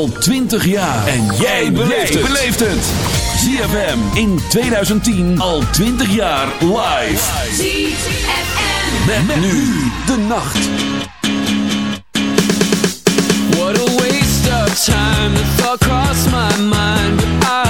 Al 20 jaar. En jij beleeft het. ZFM in 2010 al 20 jaar live. ZFM. Met, met nu de nacht. What a waste of time. The thought crossed my mind, but I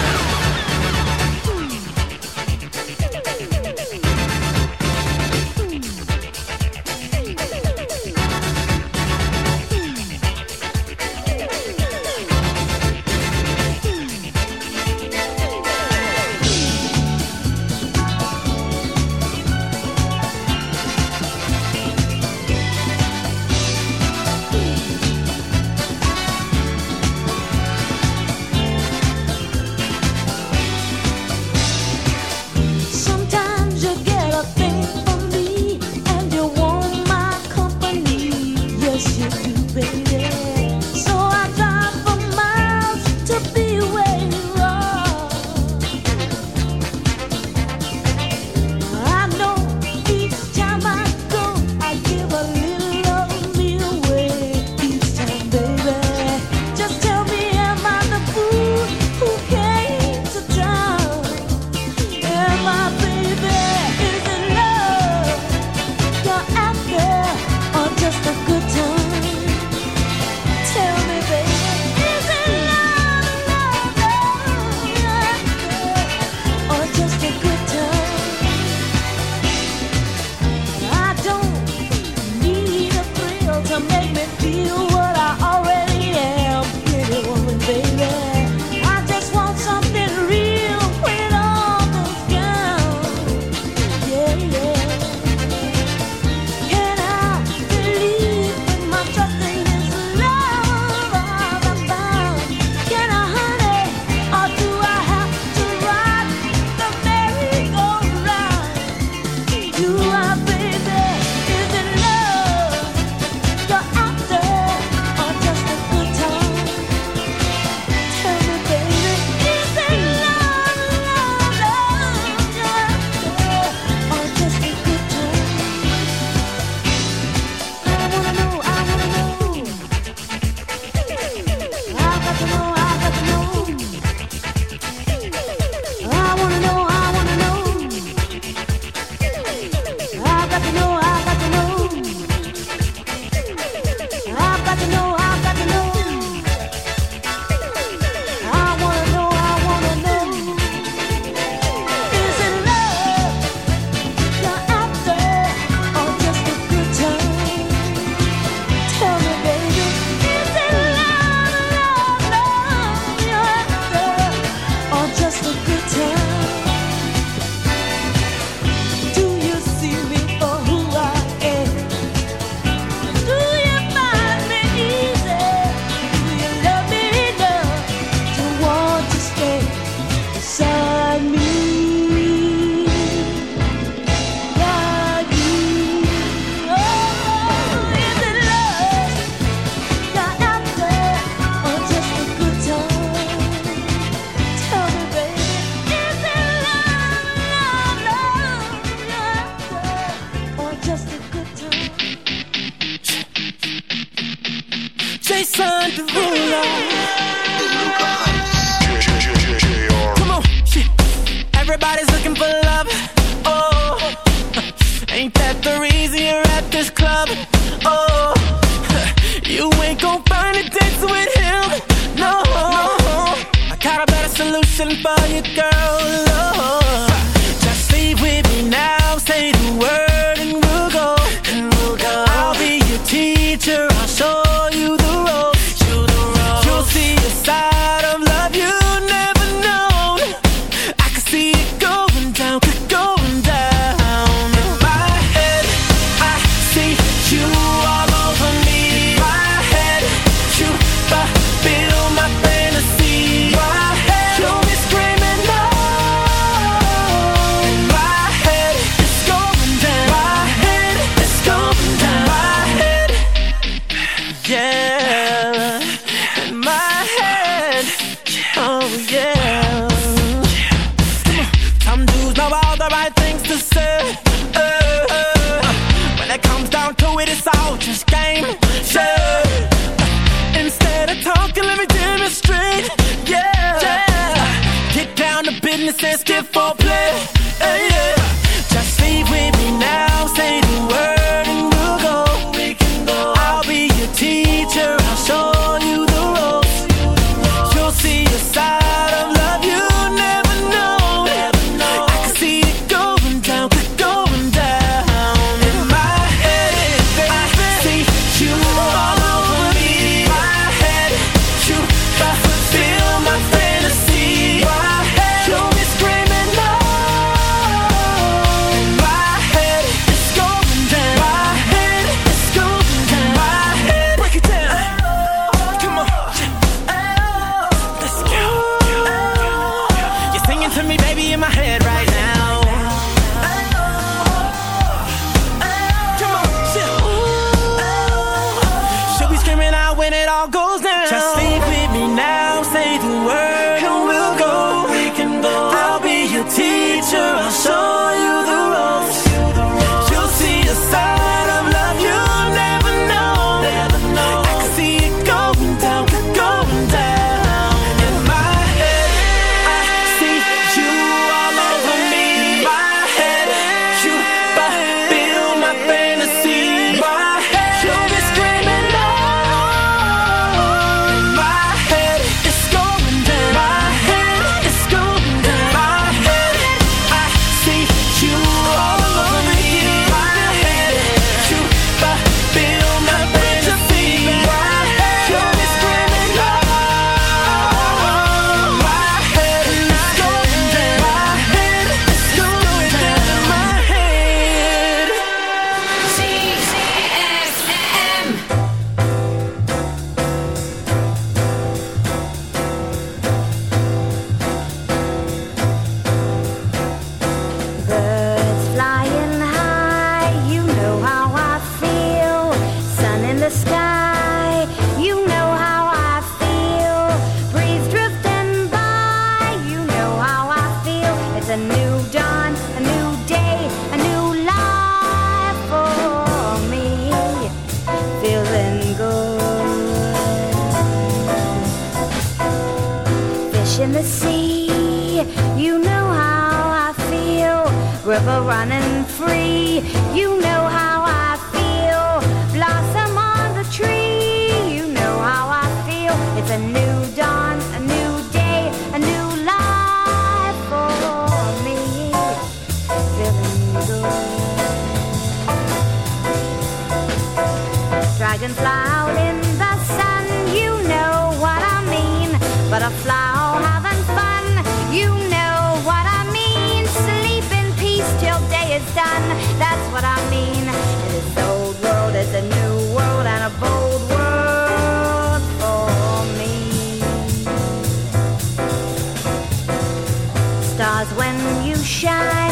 shine.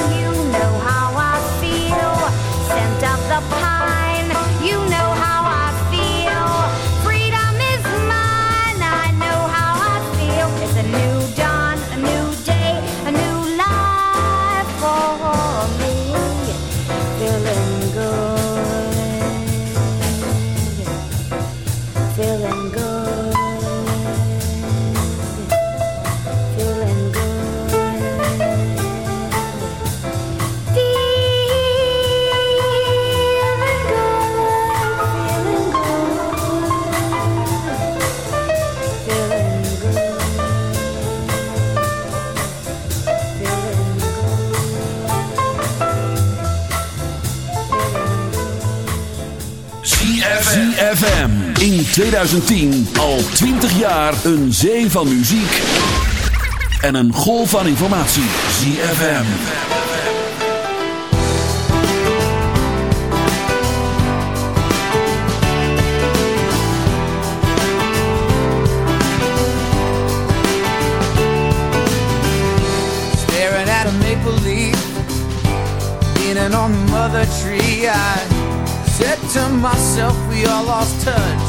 2010 al 20 jaar een zee van muziek en een golf van informatie. ZFM. Staring at a maple leaf, leaning on the mother tree, I said to myself we all lost touch.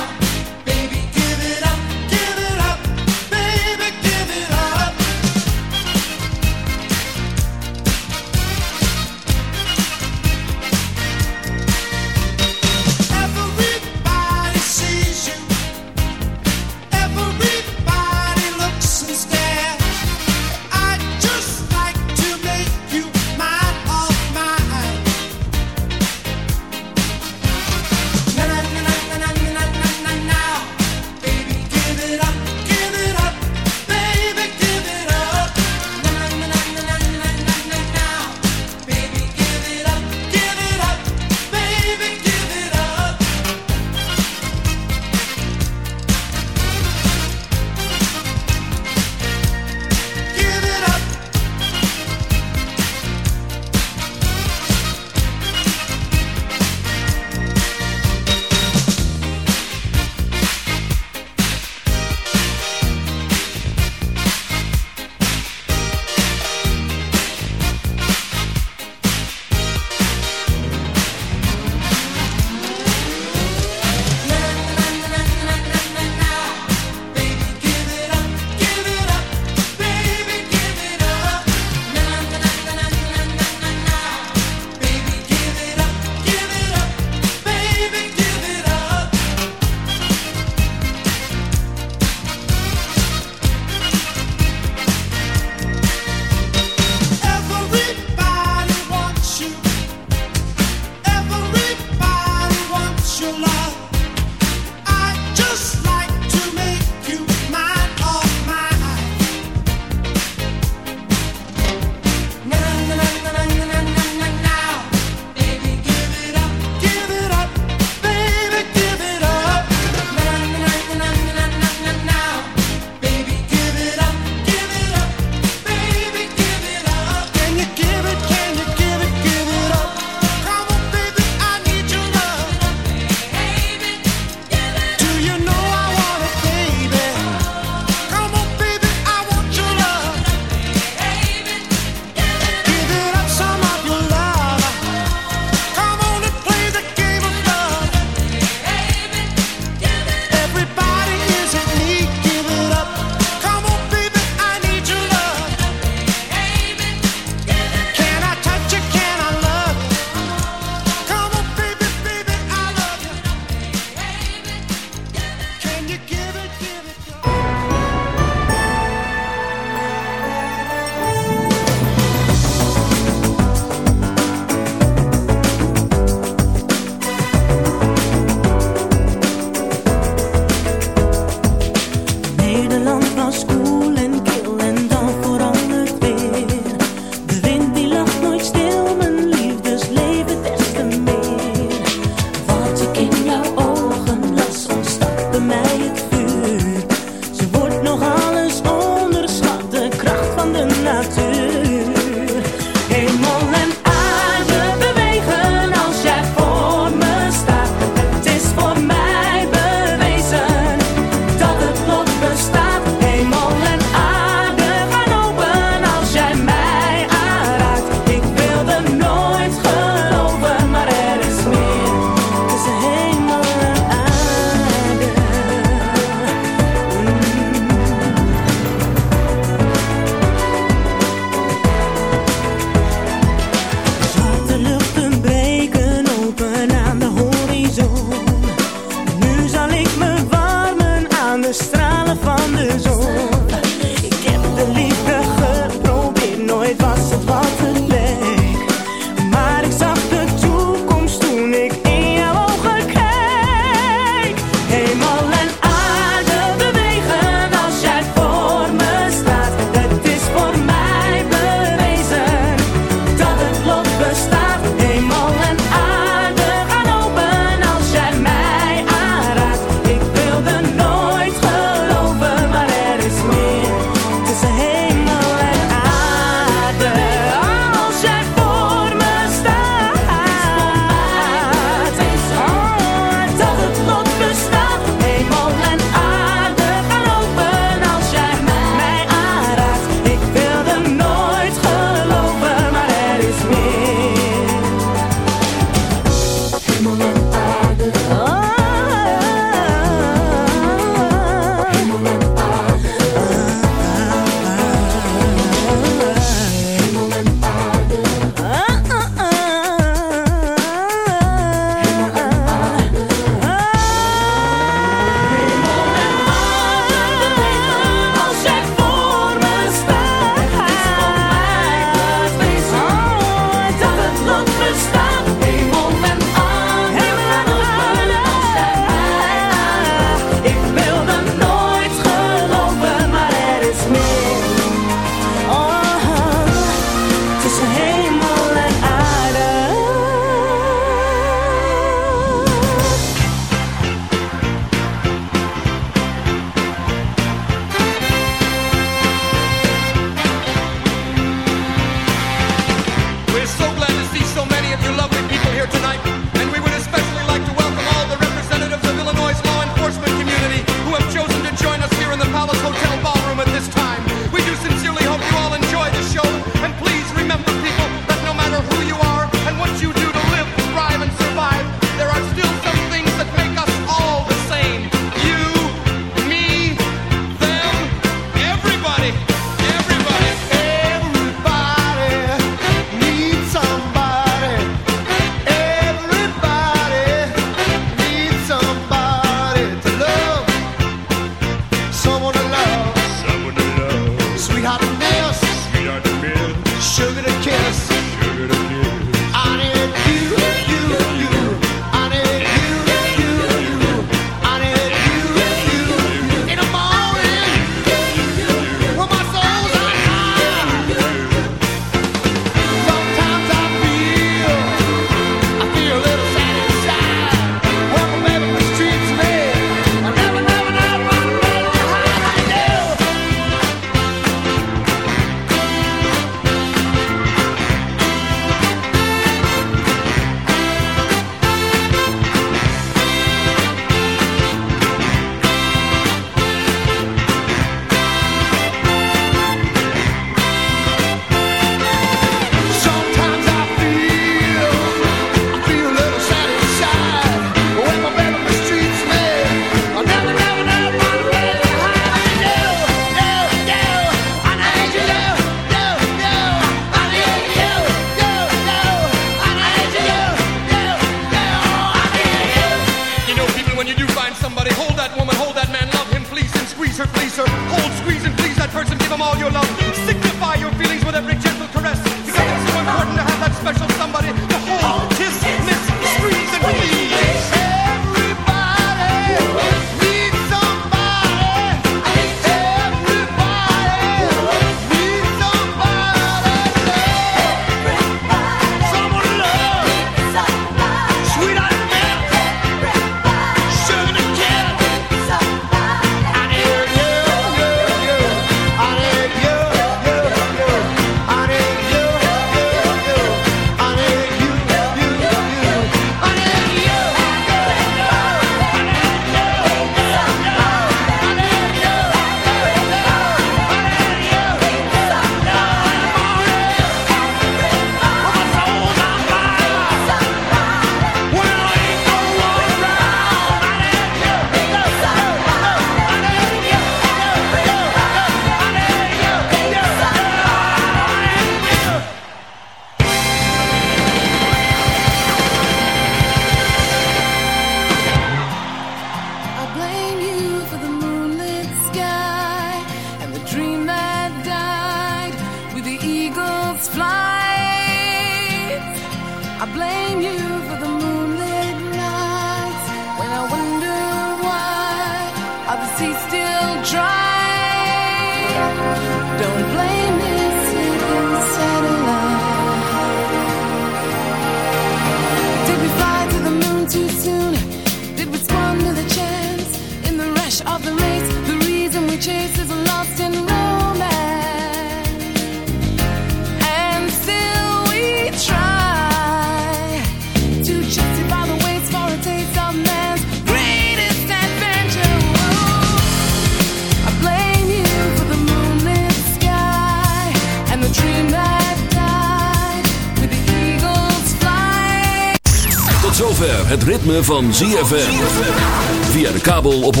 Ritme van ZFM. Via de kabel op 104.5.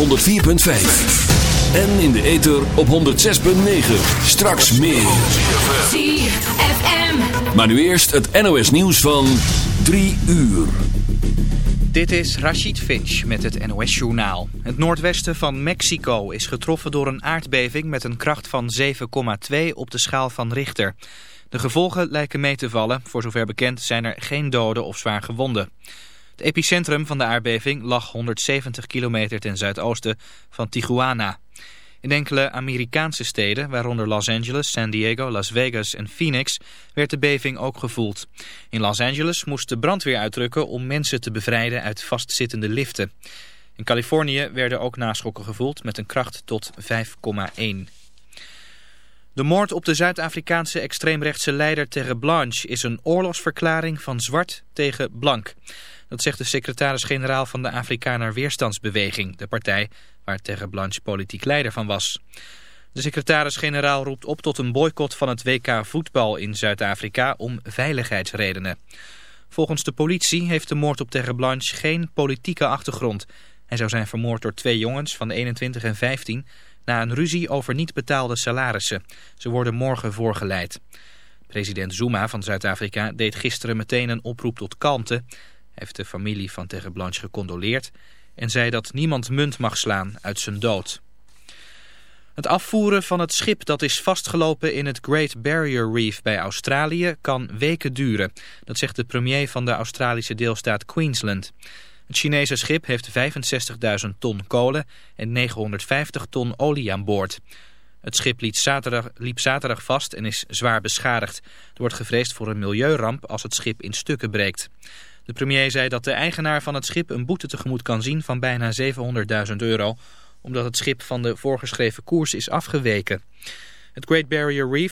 En in de ether op 106.9. Straks meer. ZFM. Maar nu eerst het NOS nieuws van 3 uur. Dit is Rachid Finch met het NOS-journaal. Het noordwesten van Mexico is getroffen door een aardbeving met een kracht van 7,2 op de schaal van Richter. De gevolgen lijken mee te vallen. Voor zover bekend zijn er geen doden of zwaar gewonden. Het epicentrum van de aardbeving lag 170 kilometer ten zuidoosten van Tijuana. In enkele Amerikaanse steden, waaronder Los Angeles, San Diego, Las Vegas en Phoenix, werd de beving ook gevoeld. In Los Angeles moest de brandweer uitrukken om mensen te bevrijden uit vastzittende liften. In Californië werden ook naschokken gevoeld met een kracht tot 5,1. De moord op de Zuid-Afrikaanse extreemrechtse leider Terre Blanche is een oorlogsverklaring van zwart tegen blank. Dat zegt de secretaris-generaal van de Afrikaner Weerstandsbeweging, de partij waar Terre Blanche politiek leider van was. De secretaris-generaal roept op tot een boycott van het WK voetbal in Zuid-Afrika om veiligheidsredenen. Volgens de politie heeft de moord op Terre Blanche geen politieke achtergrond. Hij zou zijn vermoord door twee jongens van 21 en 15 na een ruzie over niet betaalde salarissen. Ze worden morgen voorgeleid. President Zuma van Zuid-Afrika deed gisteren meteen een oproep tot kalmte. Heeft de familie van Terre Blanche gecondoleerd en zei dat niemand munt mag slaan uit zijn dood. Het afvoeren van het schip dat is vastgelopen in het Great Barrier Reef bij Australië kan weken duren. Dat zegt de premier van de Australische deelstaat Queensland. Het Chinese schip heeft 65.000 ton kolen en 950 ton olie aan boord. Het schip liep zaterdag, liep zaterdag vast en is zwaar beschadigd. Er wordt gevreesd voor een milieuramp als het schip in stukken breekt. De premier zei dat de eigenaar van het schip een boete tegemoet kan zien van bijna 700.000 euro... omdat het schip van de voorgeschreven koers is afgeweken. Het Great Barrier Reef